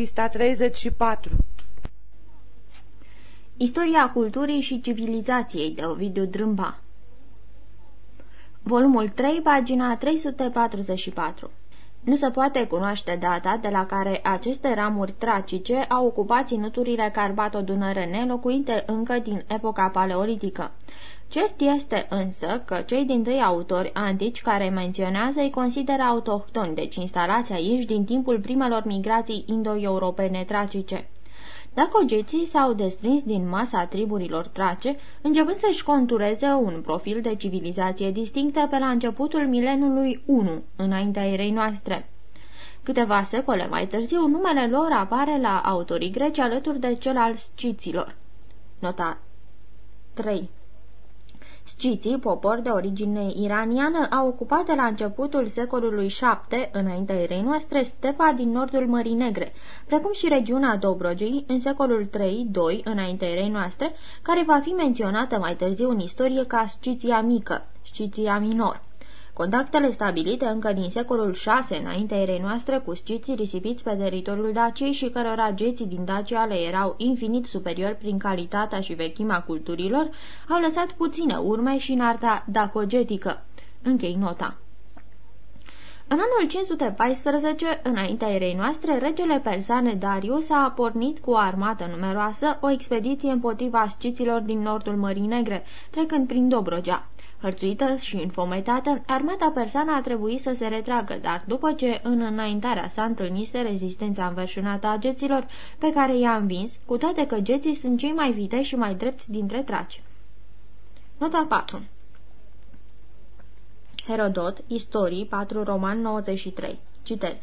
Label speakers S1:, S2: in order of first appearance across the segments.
S1: Pista 34
S2: Istoria culturii și civilizației de Ovidiu Drâmba. Volumul 3, pagina 344 Nu se poate cunoaște data de la care aceste ramuri tracice au ocupat ținuturile Carpato-Dunărene locuite încă din epoca paleolitică. Cert este însă că cei din tâi autori antici care menționează îi consideră autohtoni, deci instalația aici din timpul primelor migrații indo-europene tracice. Dacogeții s-au desprins din masa triburilor trace, începând să-și contureze un profil de civilizație distinctă pe la începutul milenului 1, înaintea erei noastre. Câteva secole mai târziu, numele lor apare la autorii greci alături de cel al sciților. Nota 3 Sciții, popor de origine iraniană, au ocupat de la începutul secolului VII, înaintea erei noastre, stepa din nordul Mării Negre, precum și regiunea Dobrogei, în secolul III-II, înaintea erei noastre, care va fi menționată mai târziu în istorie ca Sciția Mică, Sciția Minor. Contactele stabilite încă din secolul VI înaintea erei noastre cu sciții risipiți pe teritoriul Daciei și cărora geții din Dacia le erau infinit superiori prin calitatea și vechimea culturilor, au lăsat puține urme și în arta dacogetică. Închei nota. În anul 514, înaintea erei noastre, regele persane Darius a pornit cu o armată numeroasă o expediție împotriva sciților din nordul Mării Negre, trecând prin Dobrogea. Hărțuită și înfometată, armata persană a trebuit să se retragă, dar după ce în înaintarea sa întâlnise rezistența înverșunată a geților, pe care i-a învins, cu toate că geții sunt cei mai viteși și mai drepți dintre traci. Nota 4 Herodot, Istorii, 4 Roman 93 Citez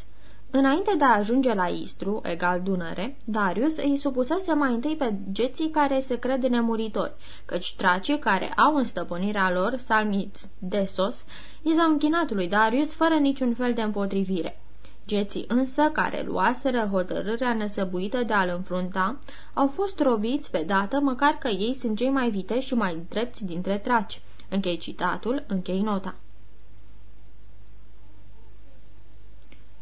S2: Înainte de a ajunge la Istru, egal Dunăre, Darius îi supusese mai întâi pe geții care se cred nemuritori, căci tracii care au în stăpânirea lor salmiți de sos, i s-au închinat lui Darius fără niciun fel de împotrivire. Geții însă, care luaseră hotărârea nesăbuită de a-l înfrunta, au fost robiți pe dată, măcar că ei sunt cei mai viteși și mai drepți dintre traci. Închei citatul, închei nota.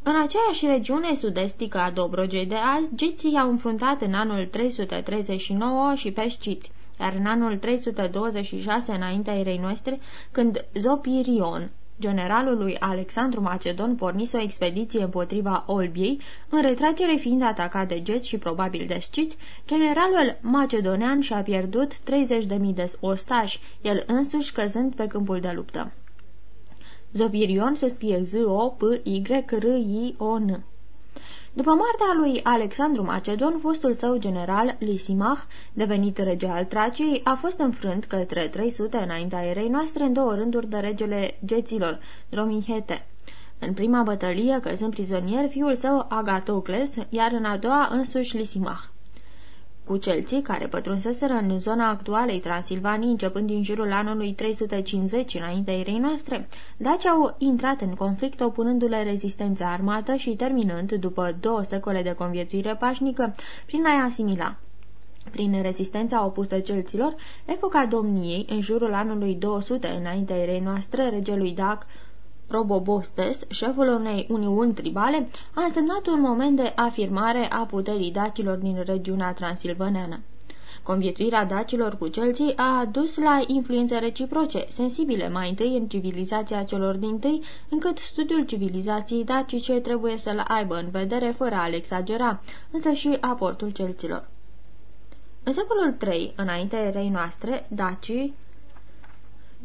S2: În aceeași regiune sud-estică a Dobrogei de azi, geții au înfruntat în anul 339 și pesciți, iar în anul 326 înaintea erei noastre, când Zopirion, generalul lui Alexandru Macedon, pornise o expediție împotriva Olbiei, în retragere fiind atacat de geți și probabil de sciți, generalul macedonean și-a pierdut 30.000 de ostași, el însuși căzând pe câmpul de luptă. Zopirion se scrie Z-O-P-Y-R-I-O-N. După moartea lui Alexandru Macedon, fostul său general Lisimach, devenit rege al Traciei, a fost înfrânt către 300 înaintea erei noastre în două rânduri de regele geților, Dromihete. În prima bătălie, căzând prizonier, fiul său Agatocles, iar în a doua însuși Lisimach. Cu celții care pătrunseseră în zona actualei Transilvanii începând din jurul anului 350 înaintea erei noastre, daci au intrat în conflict opunându-le rezistența armată și terminând, după două secole de conviețuire pașnică, prin a-i asimila. Prin rezistența opusă celților, epoca domniei, în jurul anului 200 înaintea erei noastre, regelui Dac, Probobostes, șeful unei uniuni tribale, a însemnat un moment de afirmare a puterii dacilor din regiunea transilvaneană. Conviețuirea dacilor cu celții a dus la influențe reciproce, sensibile mai întâi în civilizația celor din tâi, încât studiul civilizației dacice trebuie să-l aibă în vedere fără a-l exagera, însă și aportul celților. În secolul III, înainte erei noastre, dacii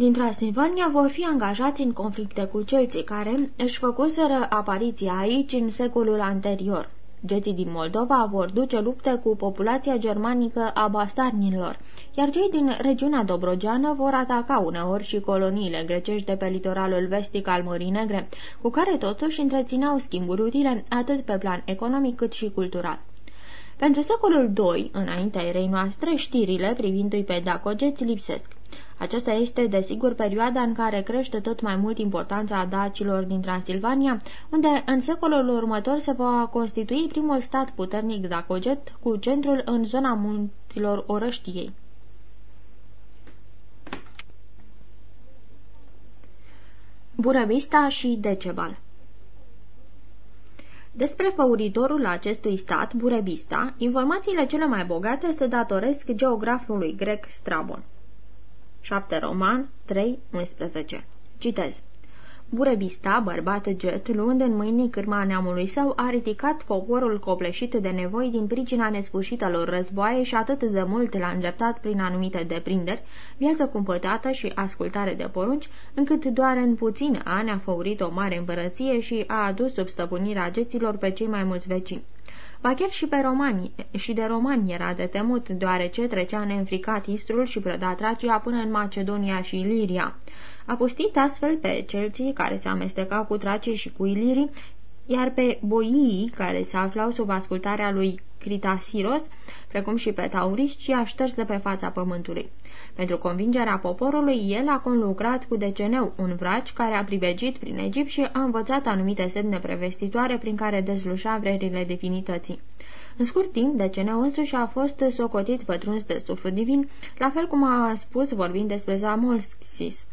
S2: din Transilvania vor fi angajați în conflicte cu celții care își făcuseră apariția aici în secolul anterior. Geții din Moldova vor duce lupte cu populația germanică a bastarnilor, iar cei din regiunea Dobrogeană vor ataca uneori și coloniile grecești de pe litoralul vestic al Mării Negre, cu care totuși întrețineau schimburi utile atât pe plan economic cât și cultural. Pentru secolul II, înaintea erei noastre, știrile privindu-i pe dacogeți lipsesc. Aceasta este, desigur, perioada în care crește tot mai mult importanța dacilor din Transilvania, unde în secolul următor se va constitui primul stat puternic dacoget cu centrul în zona munților Orăștiei. Burebista și Decebal Despre făuritorul acestui stat, Burebista, informațiile cele mai bogate se datoresc geografului grec Strabon. 7 Roman 3, 11 Citez Burebista, bărbat jet, luând în mâini cârma neamului său, a ridicat poporul copleșit de nevoi din pricina nesfârșitelor războaie și atât de mult l-a îndreptat prin anumite deprinderi, viață cumpătată și ascultare de porunci, încât doar în puține ani a făurit o mare împărăție și a adus sub stăpânirea geților pe cei mai mulți vecini. Ba chiar și, pe romani, și de romani era de temut, deoarece trecea neînfricat Istrul și prăda Tracia până în Macedonia și Iliria. A pustit astfel pe celții care se amestecau cu tracii și cu ilirii, iar pe boii care se aflau sub ascultarea lui Critasiros, precum și pe tauriști, și a șters de pe fața pământului. Pentru convingerea poporului, el a conlucrat cu Deceneu, un vraci care a privegit prin Egipt și a învățat anumite semne prevestitoare prin care dezlușa vrerile divinității. În scurt timp, Deceneu însuși a fost socotit pătruns de suflu divin, la fel cum a spus vorbind despre Zamolxis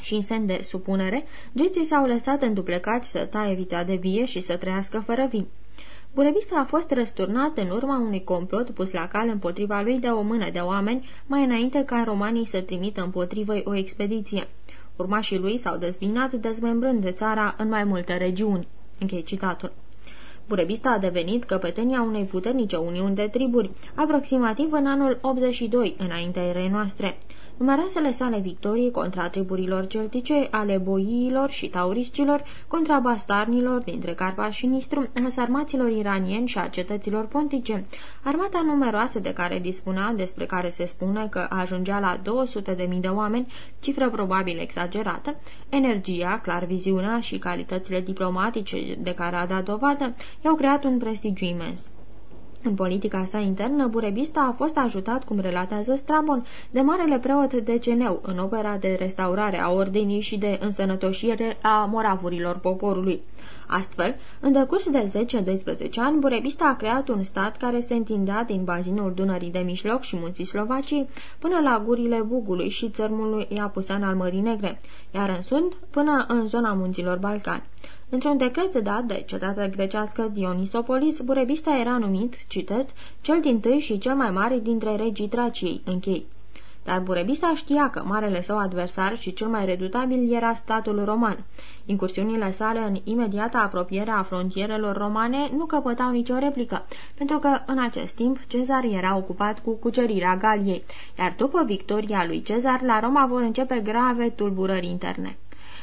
S2: și în semn de supunere, geții s-au lăsat înduplecați să taie vița de vie și să trăiască fără vin. Burevista a fost răsturnat în urma unui complot pus la cal împotriva lui de o mână de oameni, mai înainte ca romanii să trimită împotrivă o expediție. Urmașii lui s-au dezbinat dezmembrând țara în mai multe regiuni. Închei citatul. Burebista a devenit căpetenia unei puternice uniuni de triburi, aproximativ în anul 82, înaintea erei noastre. Numeroasele sale victorii contra triburilor celtice, ale boiilor și tauriscilor, contra bastarnilor dintre Carpa și Nistru, a sarmaților iranieni și a cetăților pontice. Armata numeroasă de care dispunea, despre care se spune că ajungea la 200.000 de oameni, cifră probabil exagerată, energia, clar viziunea și calitățile diplomatice de care a dat dovadă, i-au creat un prestigiu imens. În politica sa internă, Burebista a fost ajutat, cum relatează Strabon, de marele preot Deceneu în opera de restaurare a ordinii și de însănătoșire a moravurilor poporului. Astfel, în decurs de 10-12 ani, Burebista a creat un stat care se întindea din bazinul Dunării de Mijloc și munții Slovacii până la gurile Bugului și țărmului Iapusan al Mării Negre, iar în sud până în zona munților Balcani. Într-un decret dat de cetatea grecească Dionisopolis, Burebista era numit, citesc, cel din tâi și cel mai mare dintre regii Traciei, închei. Dar Burebista știa că marele său adversar și cel mai redutabil era statul roman. Incursiunile sale în imediata apropiere a frontierelor romane nu căpătau nicio replică, pentru că în acest timp Cezar era ocupat cu cucerirea Galiei, iar după victoria lui Cezar la Roma vor începe grave tulburări interne.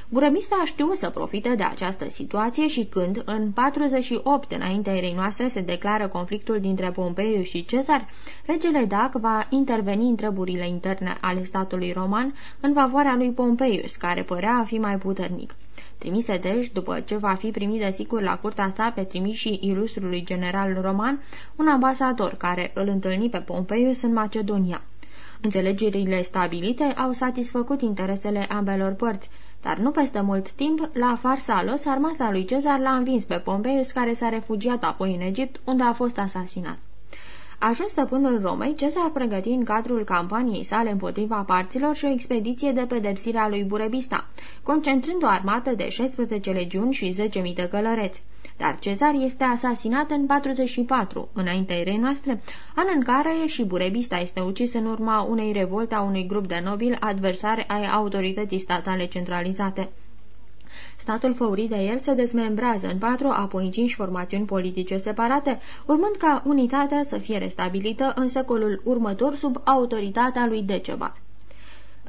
S2: Burebista știu să profite de această situație și când, în 48 înaintea erei noastre, se declară conflictul dintre Pompeiu și Cezar, regele Dac va interveni în treburile interne ale statului roman în favoarea lui Pompeius, care părea a fi mai puternic. Trimise deci, după ce va fi primit de sigur la curtea sa pe trimișii ilustrului general roman, un ambasador care îl întâlni pe Pompeius în Macedonia. Înțelegerile stabilite au satisfăcut interesele ambelor părți, dar nu peste mult timp, la Farsalos, armata lui Cezar l-a învins pe Pompeius, care s-a refugiat apoi în Egipt, unde a fost asasinat. Ajuns stăpânul Romei, Cezar pregăti în cadrul campaniei sale împotriva parților și o expediție de pedepsire a lui Burebista, concentrând o armată de 16 legiuni și 10.000 de călăreți dar Cezar este asasinat în 44, înaintea erei noastre, an în care și Burebista este ucis în urma unei revolte a unui grup de nobili adversari ai autorității statale centralizate. Statul făurit de el se dezmembrează în patru, apoi în cinci formațiuni politice separate, urmând ca unitatea să fie restabilită în secolul următor sub autoritatea lui Decebal.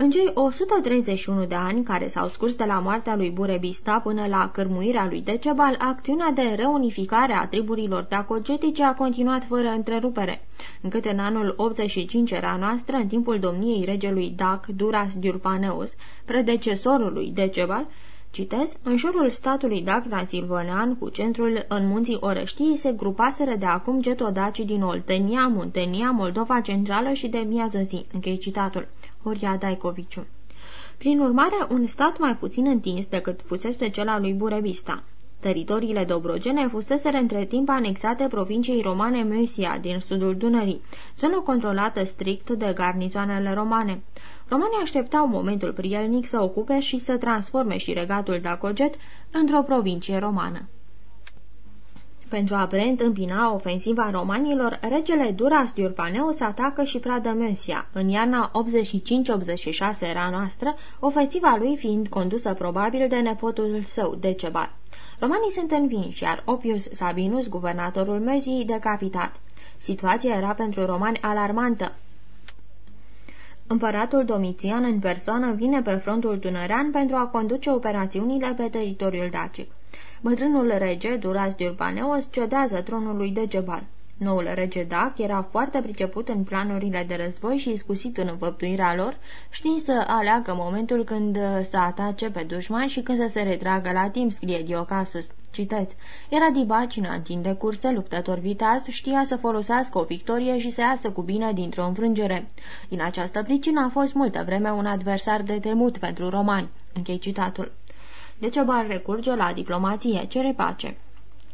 S2: În cei 131 de ani care s-au scurs de la moartea lui Burebista până la cărmuirea lui Decebal, acțiunea de reunificare a triburilor dacogetice a continuat fără întrerupere, încât în anul 85 era noastră, în timpul domniei regelui Dac Duras Diurpaneus, predecesorului Decebal, Citez, în jurul statului Dac Transilvanean, cu centrul în munții Orăștii, se grupaseră de acum getodacii din Oltenia, Muntenia, Moldova Centrală și de miază zi. Închei citatul. Horia Daikoviciu. Prin urmare, un stat mai puțin întins decât fusese cel al lui Burevista. Teritoriile dobrogene fusese între timp anexate provinciei romane Mesia din sudul Dunării, zonă controlată strict de garnizoanele romane. Romanii așteptau momentul prielnic să ocupe și să transforme și regatul Dacoget într-o provincie romană. Pentru a preîntâmpina ofensiva romanilor, regele Duras Diurpaneus atacă și pradă Mesia. În iarna 85-86 era noastră, ofensiva lui fiind condusă probabil de nepotul său, Decebal. Romanii sunt învinși, iar Opius Sabinus, guvernatorul Mezii, decapitat. Situația era pentru romani alarmantă. Împăratul Domitian în persoană vine pe frontul tunărean pentru a conduce operațiunile pe teritoriul dacic. Bătrânul rege, Duras Diurbaneos, cedează tronului de Gebal. Noul rege Dac era foarte priceput în planurile de război și iscusit în înfăptuirea lor, știind să aleagă momentul când să atace pe dușman și când să se retragă la timp, scrie Diocasus. Citeți, era dibacina, întinde curse, luptător viteaz, știa să folosească o victorie și să iasă cu bine dintr-o înfrângere. Din această pricină a fost multă vreme un adversar de temut pentru romani. Închei citatul. Decebal recurge la diplomație, cere pace.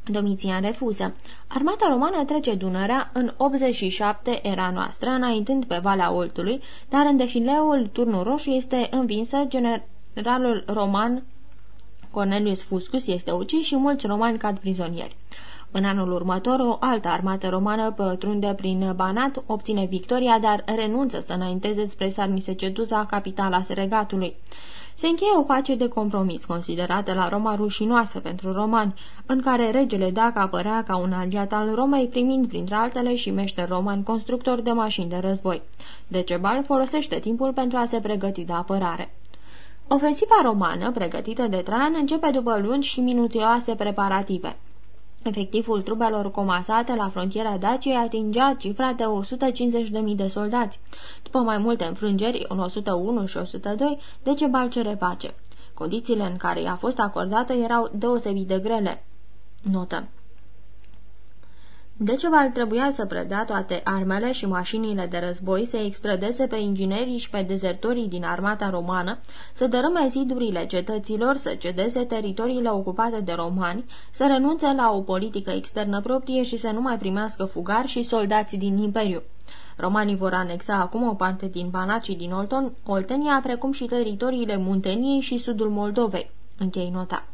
S2: Domitian refuză. Armata romană trece Dunărea în 87 era noastră, înaintând pe Valea Oltului, dar în defileul Turnul Roșu este învinsă generalul roman Cornelius Fuscus este ucis și mulți romani cad prizonieri. În anul următor, o altă armată romană pătrunde prin Banat, obține victoria, dar renunță să înainteze spre Sarmisegetuza, capitala Seregatului. Se încheie o pace de compromis, considerată la Roma rușinoasă pentru romani, în care regele Dac apărea ca un aliat al Romei, primind printre altele și mește roman constructor de mașini de război. Decebal folosește timpul pentru a se pregăti de apărare. Ofensiva romană, pregătită de Traian, începe după lungi și minuțioase preparative. Efectivul trupelor comasate la frontiera Daciei atingea cifra de 150.000 de soldați. După mai multe înfrângeri, în 101 și 102, Decebal cere pace. Condițiile în care i-a fost acordată erau deosebit de grele. Notă Decebal trebuia să predea toate armele și mașinile de război, să extradeze pe inginerii și pe dezertorii din armata romană, să dărâme zidurile cetăților, să cedeze teritoriile ocupate de romani, să renunțe la o politică externă proprie și să nu mai primească fugari și soldați din imperiu. Romanii vor anexa acum o parte din Banat și din Olton, Oltenia, precum și teritoriile Munteniei și sudul Moldovei. Închei nota.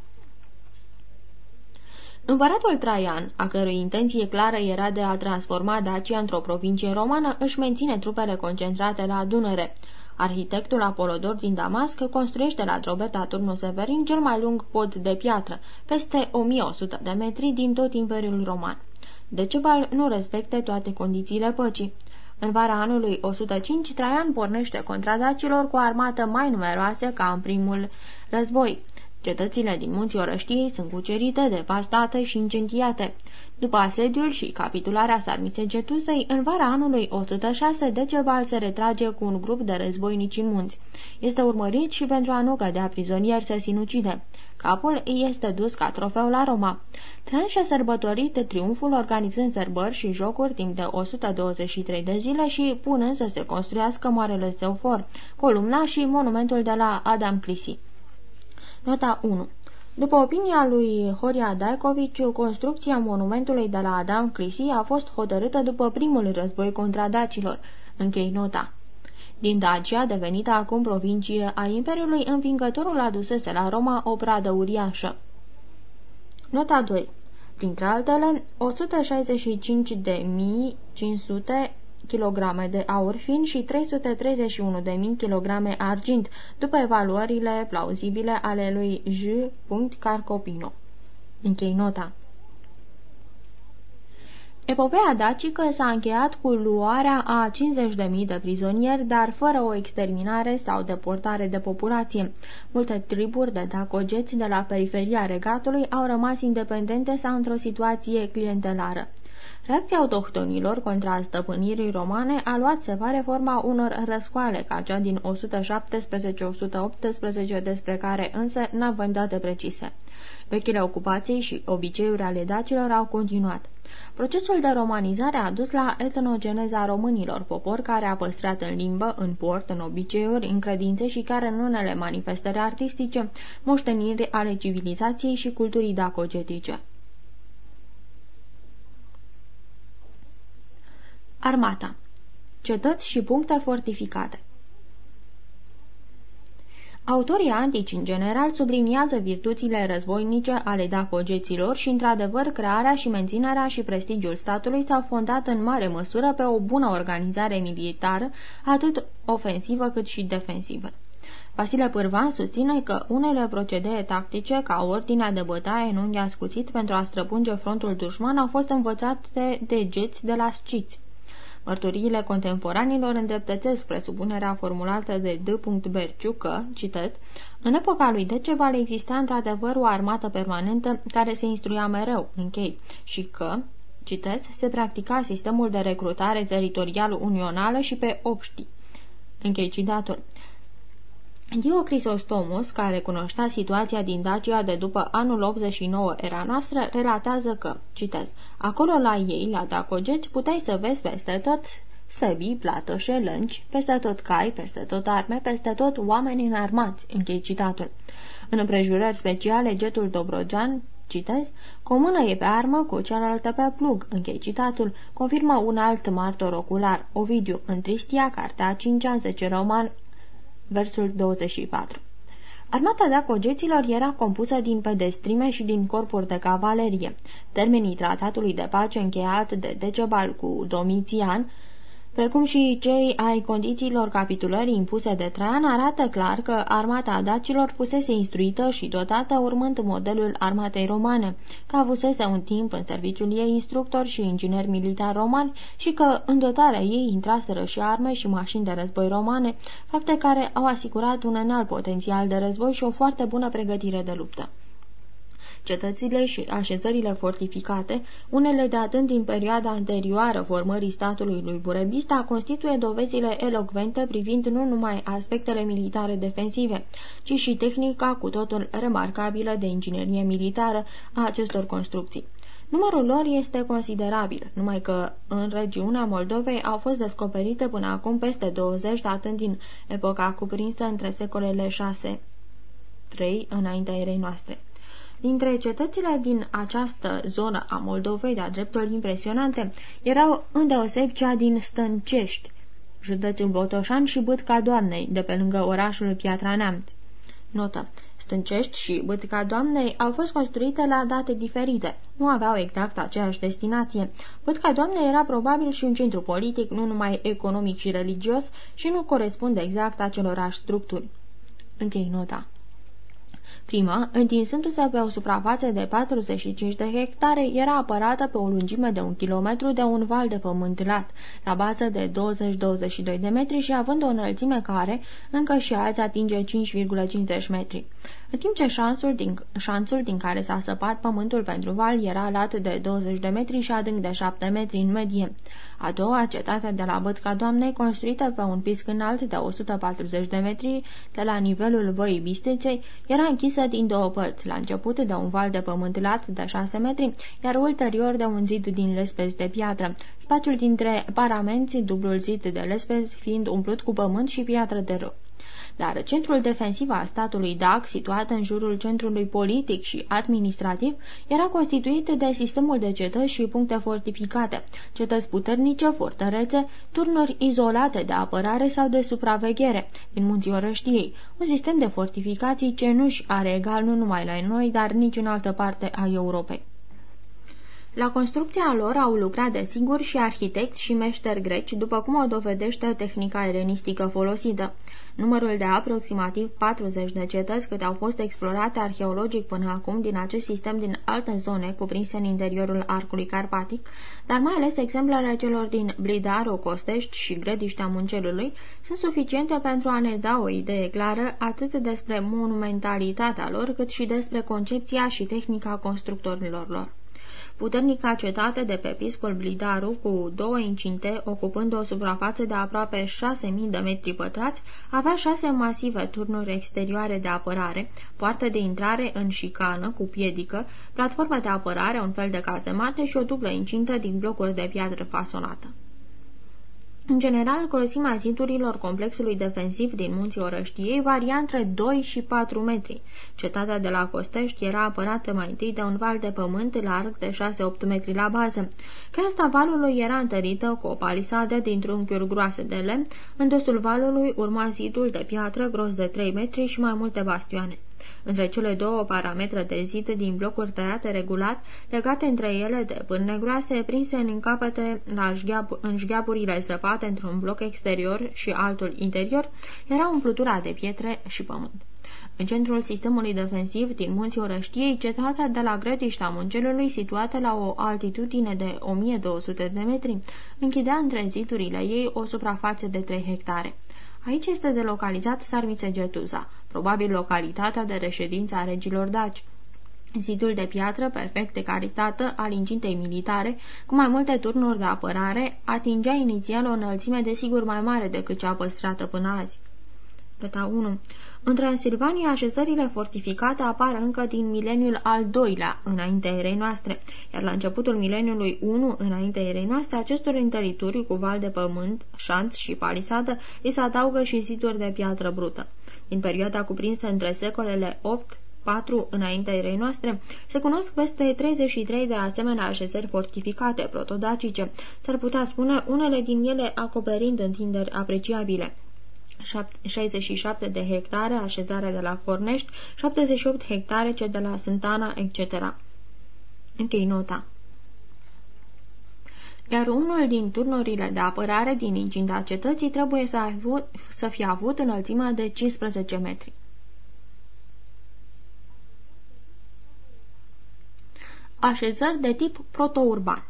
S2: Împăratul Traian, a cărui intenție clară era de a transforma Dacia într-o provincie romană, își menține trupele concentrate la Dunăre. Arhitectul Apolodor din Damasc construiește la Drobeta Turnul Severin cel mai lung pod de piatră, peste 1100 de metri din tot Imperiul Roman. Decebal nu respecte toate condițiile păcii. În vara anului 105, Traian pornește contra dacilor cu o armată mai numeroasă ca în primul război. Cetățile din munții Orăștiei sunt cucerite, devastate și incendiate. După asediul și capitularea Sarmisegetusei, în vara anului 106, Decebal se retrage cu un grup de războinici în munți. Este urmărit și pentru a nu cădea prizonier se sinucide. Capul este dus ca trofeu la Roma. Traian și-a sărbătorit triumful organizând sărbări și jocuri timp de 123 de zile și punând să se construiască Marele Său For, columna și monumentul de la Adam Clisi. Nota 1 după opinia lui Horia Daicovici, construcția monumentului de la Adam Clisi a fost hotărâtă după primul război contra dacilor. Închei nota. Din Dacia, devenită acum provincie a Imperiului, învingătorul adusese la Roma o pradă uriașă. Nota 2. Printre altele, 165.500 kg de aur fin și 331.000 kg argint, după evaluările plauzibile ale lui J. Carcopino. Închei nota. Epopeea dacică s-a încheiat cu luarea a 50.000 de prizonieri, dar fără o exterminare sau deportare de populație. Multe triburi de dacogeți de la periferia regatului au rămas independente sau într-o situație clientelară. Reacția autohtonilor contra stăpânirii romane a luat, se pare, forma unor răscoale, ca cea din 117-118, despre care însă n-avem date precise. Vechile ocupații și obiceiuri ale dacilor au continuat. Procesul de romanizare a dus la etnogeneza românilor, popor care a păstrat în limbă, în port, în obiceiuri, în credințe și care în unele manifestări artistice, moșteniri ale civilizației și culturii dacogetice. Armata Cetăți și puncte fortificate Autorii antici, în general, subliniază virtuțile războinice ale dacogeților și, într-adevăr, crearea și menținerea și prestigiul statului s-au fondat în mare măsură pe o bună organizare militară, atât ofensivă cât și defensivă. Vasile Pârvan susține că unele procedee tactice, ca ordinea de bătaie în unghi ascuțit pentru a străpunge frontul dușman, au fost învățate de geți de la sciți. Mărturiile contemporanilor îndreptățesc presupunerea formulată de D. Berciu că, citez, în epoca lui Decebal exista într-adevăr o armată permanentă care se instruia mereu, închei, și că, citez, se practica sistemul de recrutare teritorial unională și pe obști. Închei citatul. Dio Crisostomos, care cunoștea situația din Dacia de după anul 89 era noastră, relatează că, citez, acolo la ei, la Dacogeți, puteai să vezi peste tot săbii, platoșe, lânci, peste tot cai, peste tot arme, peste tot oameni înarmați, închei citatul. În împrejurări speciale, getul Dobrogean, citez, cu o mână e pe armă, cu cealaltă pe plug, închei citatul, confirmă un alt martor ocular, Ovidiu, în Tristia, cartea 5 an 10 roman, versul 24. Armata dacogeților era compusă din pedestrime și din corpuri de cavalerie. Termenii tratatului de pace încheiat de Decebal cu Domitian precum și cei ai condițiilor capitulării impuse de Traian, arată clar că armata dacilor fusese instruită și dotată urmând modelul armatei romane, că avusese un timp în serviciul ei instructor și inginer militar romani și că în dotarea ei intraseră și arme și mașini de război romane, fapte care au asigurat un înalt potențial de război și o foarte bună pregătire de luptă. Cetățile și așezările fortificate, unele datând din perioada anterioară formării statului lui Burebista, constituie dovezile elocvente privind nu numai aspectele militare defensive, ci și tehnica cu totul remarcabilă de inginerie militară a acestor construcții. Numărul lor este considerabil, numai că în regiunea Moldovei au fost descoperite până acum peste 20, datând din epoca cuprinsă între secolele 6 3 înaintea erei noastre. Dintre cetățile din această zonă a Moldovei, de-a dreptul impresionante, erau îndeoseb cea din Stâncești, județul Botoșan și Bâtca Doamnei, de pe lângă orașul Piatra Neamț. Notă. Stâncești și Bâtca Doamnei au fost construite la date diferite. Nu aveau exact aceeași destinație. Bâtca Doamnei era probabil și un centru politic, nu numai economic și religios, și nu corespunde exact acelorași structuri. Închei nota. Prima, întinsându-se pe o suprafață de 45 de hectare, era apărată pe o lungime de un kilometru de un val de pământ lat, la bază de 20-22 de metri și având o înălțime care, încă și azi, atinge 5,50 metri în timp ce șansul din, șanțul din care s-a săpat pământul pentru val era lat de 20 de metri și adânc de 7 metri în medie. A doua, cetatea de la Bătca Doamnei, construită pe un pisc înalt de 140 de metri de la nivelul văii Bisteței, era închisă din două părți, la început de un val de pământ lat de 6 metri, iar ulterior de un zid din lespezi de piatră, spațiul dintre paramenți, dublul zid de lespezi fiind umplut cu pământ și piatră de râu dar centrul defensiv al statului DAC, situat în jurul centrului politic și administrativ, era constituit de sistemul de cetăți și puncte fortificate, cetăți puternice, fortărețe, turnuri izolate de apărare sau de supraveghere, din munții orăștiei, un sistem de fortificații ce nu-și are egal nu numai la noi, dar nici în altă parte a Europei. La construcția lor au lucrat de singur și arhitecți și meșteri greci, după cum o dovedește tehnica elenistică folosită. Numărul de aproximativ 40 de cetăți câte au fost explorate arheologic până acum din acest sistem din alte zone cuprinse în interiorul arcului carpatic, dar mai ales exemplele celor din Blidaru, Costești și Grediștea Muncelului, sunt suficiente pentru a ne da o idee clară atât despre monumentalitatea lor, cât și despre concepția și tehnica constructorilor lor. Puternica cetate de pe piscul Blidaru, cu două incinte, ocupând o suprafață de aproape 6.000 de metri pătrați, avea șase masive turnuri exterioare de apărare, poartă de intrare în șicană cu piedică, platformă de apărare, un fel de cazemate și o dublă incintă din blocuri de piatră fasonată. În general, grosimea zidurilor complexului defensiv din munții Orăștiei varia între 2 și 4 metri. Cetatea de la Costești era apărată mai întâi de un val de pământ larg de 6-8 metri la bază. Creasta valului era întărită cu o palisadă din trunchiuri groase de lemn, în dosul valului urma zidul de piatră gros de 3 metri și mai multe bastioane. Între cele două parametre de zid din blocuri tăiate regulat, legate între ele de pârne groase, prinse în capete la șgheab, în șgheaburile săpate într-un bloc exterior și altul interior, era umplutura de pietre și pământ. În centrul sistemului defensiv din munții Orăștiei, cetatea de la Grătișta Muncelului, situată la o altitudine de 1200 de metri, închidea între zidurile ei o suprafață de 3 hectare. Aici este delocalizat Sarmițegetuza, probabil localitatea de reședință a regilor daci. Zidul de piatră, perfect ecarizată, al incintei militare, cu mai multe turnuri de apărare, atingea inițial o înălțime de sigur mai mare decât cea păstrată până azi. Nota 1. În Transilvania, așezările fortificate apar încă din mileniul al doilea, înaintea erei noastre, iar la începutul mileniului 1, înaintea erei noastre, acestor întărituri cu val de pământ, șanț și palisadă, li se adaugă și ziduri de piatră brută. În perioada cuprinsă între secolele 8 4 înaintea erei noastre, se cunosc peste 33 de asemenea așezări fortificate protodacice, s-ar putea spune unele din ele acoperind întinderi apreciabile. 67 de hectare așezarea de la Cornești, 78 hectare ce de la Sântana, etc. Închei nota. Iar unul din turnurile de apărare din incinta cetății trebuie să, avut, să fie avut înălțimea de 15 metri. Așezări de tip protourban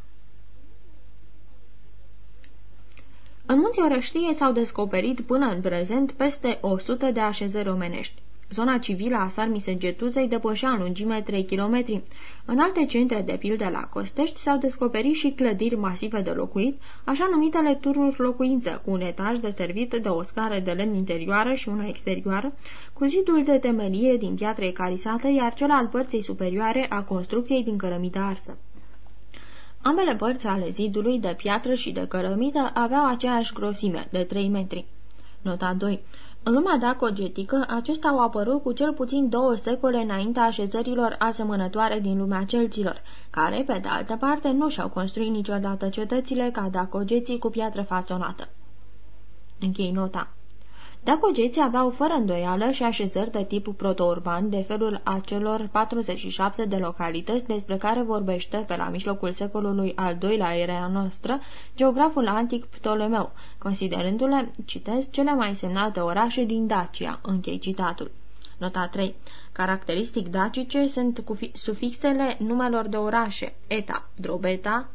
S2: În munții Orăștie s-au descoperit până în prezent peste 100 de așezări omenești. Zona civilă a Sarmisegetuzei depășea în lungime 3 km. În alte centre, de pildă la Costești, s-au descoperit și clădiri masive de locuit, așa numitele turnuri locuință, cu un etaj de servit de o scară de lemn interioară și una exterioară, cu zidul de temelie din piatră ecarisată, iar cel al părții superioare a construcției din cărămidă arsă. Ambele părți ale zidului, de piatră și de cărămidă, aveau aceeași grosime, de 3 metri. Nota 2. În lumea dacogetică, acestea au apărut cu cel puțin două secole înaintea așezărilor asemănătoare din lumea celților, care, pe de altă parte, nu și-au construit niciodată cetățile ca dacogeții cu piatră fasonată. Închei nota. Dacogeții aveau fără îndoială și așezări de tip protourban de felul acelor 47 de localități despre care vorbește pe la mijlocul secolului al doilea era noastră geograful antic Ptolemeu, considerându-le, citez, cele mai semnate orașe din Dacia, închei citatul. Nota 3. Caracteristic dacice sunt cu sufixele numelor de orașe, eta, drobeta,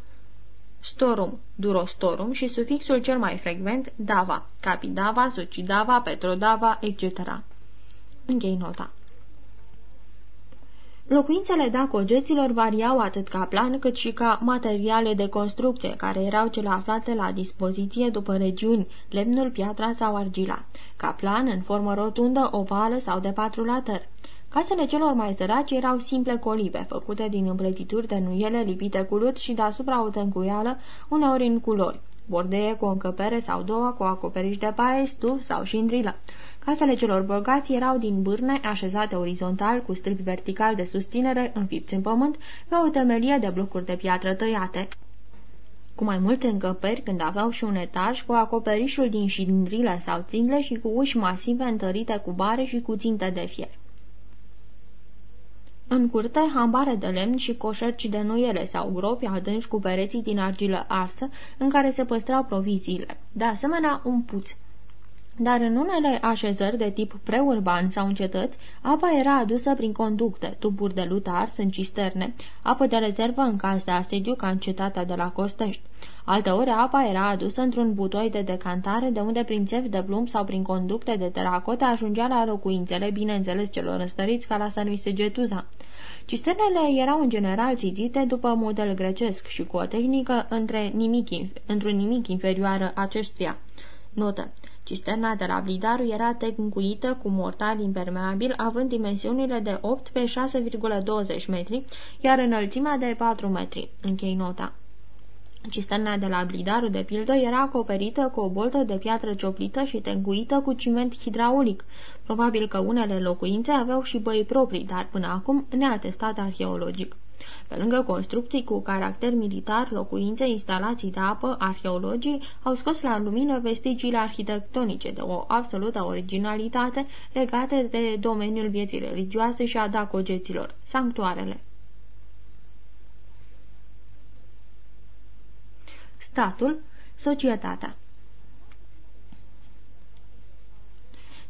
S2: storum, durostorum și sufixul cel mai frecvent, dava, capidava, sucidava, petrodava, etc. Închei nota. Locuințele dacogeților variau atât ca plan cât și ca materiale de construcție, care erau cele aflate la dispoziție după regiuni, lemnul, piatra sau argila. Ca plan, în formă rotundă, ovală sau de patru latări. Casele celor mai săraci erau simple colibe, făcute din împletituri de nuiele lipite cu lut și deasupra o tâncuială, uneori în culori, bordee cu o încăpere sau două cu acoperiș de paie, stuf sau șindrilă. Casele celor bogați erau din bârne, așezate orizontal, cu stâlpi vertical de susținere, înfipți în pământ, pe o temelie de blocuri de piatră tăiate cu mai multe încăperi când aveau și un etaj cu acoperișul din șindrilă sau țingle și cu uși masive întărite cu bare și cu ținte de fier. În curte, hambare de lemn și coșerci de nuiele sau gropi adânci cu pereții din argilă arsă, în care se păstrau proviziile. De asemenea, un puț. Dar în unele așezări de tip preurban sau în cetăți, apa era adusă prin conducte, tuburi de lut ars în cisterne, apă de rezervă în caz de asediu ca în cetatea de la Costești. Alteori apa era adusă într-un butoi de decantare de unde prin țevi de plumb sau prin conducte de teracotă ajungea la locuințele, bineînțeles celor răstăriți ca la Getuza. Cisternele erau în general țitite după model grecesc și cu o tehnică între nimic, într-un nimic inferioară acestuia. Notă. Cisterna de la Blidaru era tencuită cu mortar impermeabil, având dimensiunile de 8 pe 6,20 metri, iar înălțimea de 4 metri. Închei nota. Cisterna de la Blidaru, de pildă, era acoperită cu o boltă de piatră cioplită și tenguită cu ciment hidraulic. Probabil că unele locuințe aveau și băi proprii, dar până acum neatestat arheologic. Pe lângă construcții cu caracter militar, locuințe, instalații de apă, arheologii au scos la lumină vestigiile arhitectonice de o absolută originalitate legate de domeniul vieții religioase și a dacogeților, sanctuarele. Statul, societatea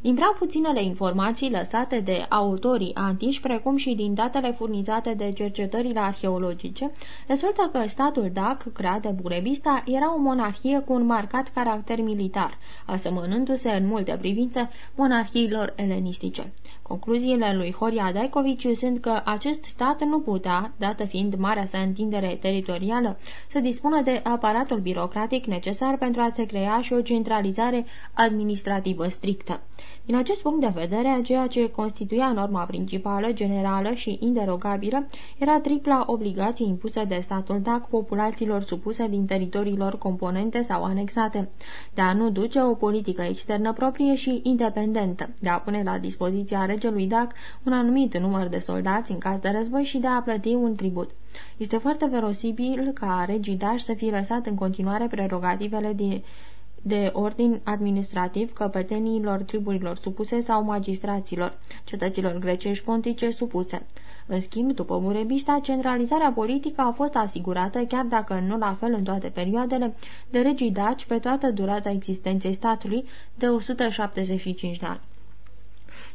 S2: Din prea puținele informații lăsate de autorii antici, precum și din datele furnizate de cercetările arheologice, rezultă că statul Dac, creat de Burebista, era o monarhie cu un marcat caracter militar, asemănându-se în multe privințe monarhiilor elenistice. Concluziile lui Horia Daicovici sunt că acest stat nu putea, dată fiind marea sa întindere teritorială, să dispună de aparatul birocratic necesar pentru a se crea și o centralizare administrativă strictă. Din acest punct de vedere, ceea ce constituia norma principală, generală și inderogabilă era tripla obligație impusă de statul DAC populațiilor supuse din teritoriilor componente sau anexate, de a nu duce o politică externă proprie și independentă, de a pune la dispoziția regelui DAC un anumit număr de soldați în caz de război și de a plăti un tribut. Este foarte verosibil ca regii Daș să fie lăsat în continuare prerogativele din de ordin administrativ căpeteniilor triburilor supuse sau magistraților, cetăților grecești pontice supuse. În schimb, după Murebista, centralizarea politică a fost asigurată, chiar dacă nu la fel în toate perioadele, de regii daci pe toată durata existenței statului de 175 de ani.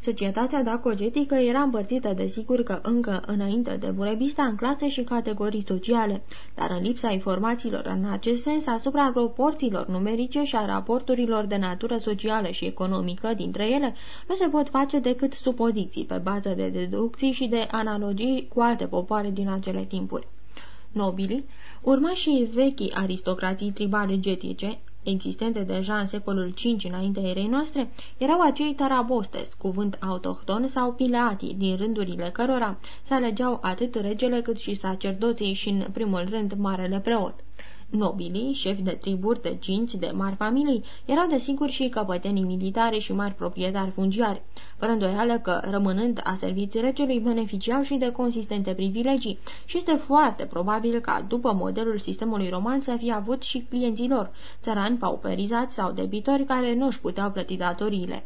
S2: Societatea dacogetică era împărțită desigur că încă înainte de Burebista în clase și categorii sociale, dar în lipsa informațiilor în acest sens asupra proporțiilor numerice și a raporturilor de natură socială și economică dintre ele, nu se pot face decât supoziții pe bază de deducții și de analogii cu alte popoare din acele timpuri. Nobilii, urmașii vechii aristocrații tribale getice, existente deja în secolul V înaintea erei noastre, erau acei tarabostes, cuvânt autohton sau pileati, din rândurile cărora se alegeau atât regele cât și sacerdoții și, în primul rând, marele preot. Nobilii, șefi de triburi, de cinți, de mari familii, erau desigur și căpătenii militare și mari proprietari fungiari, fără îndoială că, rămânând a serviți regelui, beneficiau și de consistente privilegii. Și este foarte probabil ca, după modelul sistemului roman, să fie avut și clienții lor, țărani pauperizați sau debitori care nu își puteau plăti datoriile.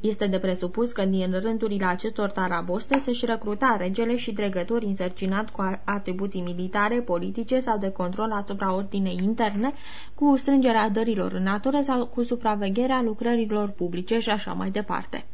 S2: Este de presupus că din rândurile acestor taraboste se-și recruta regele și dregători însărcinat cu atribuții militare, politice sau de control asupra ordinei interne, cu strângerea dărilor în natură sau cu supravegherea lucrărilor publice și așa mai departe.